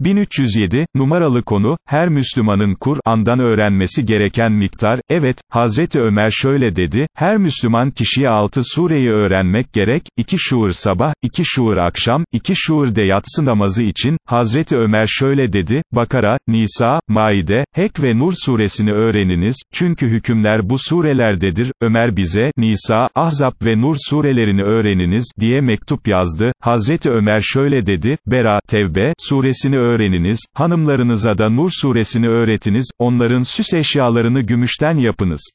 1307, numaralı konu, her Müslümanın Kur'an'dan öğrenmesi gereken miktar, evet, Hazreti Ömer şöyle dedi, her Müslüman kişiye altı sureyi öğrenmek gerek, iki şuur sabah, iki şuur akşam, iki şuur de yatsı namazı için, Hazreti Ömer şöyle dedi, Bakara, Nisa, Maide, Hek ve Nur suresini öğreniniz, çünkü hükümler bu surelerdedir, Ömer bize, Nisa, Ahzab ve Nur surelerini öğreniniz, diye mektup yazdı, Hazreti Ömer şöyle dedi, Bera, Tevbe, suresini öğreniniz, hanımlarınıza da Nur suresini öğretiniz, onların süs eşyalarını gümüşten yapınız.